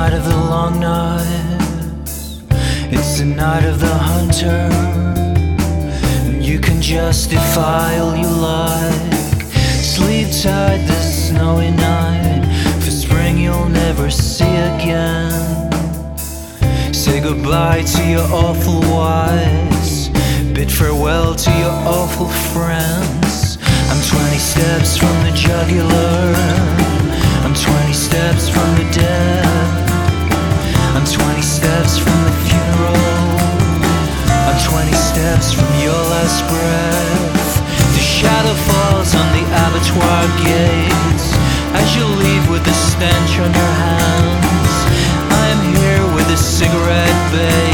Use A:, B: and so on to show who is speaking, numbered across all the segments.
A: night of the long nights. It's the night of the hunter. You can justify all you like. Sleep tight this snowy night. For spring you'll never see again. Say goodbye to your awful wives. Bid farewell to your awful friends. I'm 20 steps from the jugular. I'm 20 steps from the funeral. I'm 20 steps from your last breath. The shadow falls on the abattoir gates as you leave with the stench on your hands. I am here with a cigarette bait.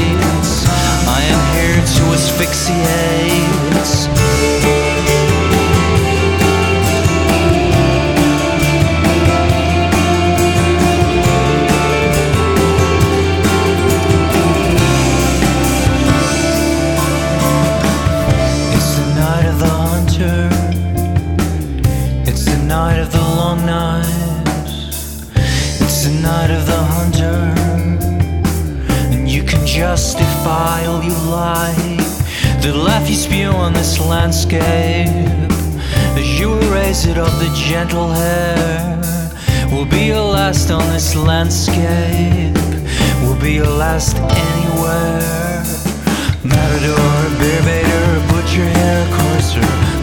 A: Night of the hunter. And you can justify all you like. The laugh you spew on this landscape. As you erase it off the gentle hair. Will be your last on this landscape. Will be your last anywhere. Matador, bear baiter, hare courser. Your life you can.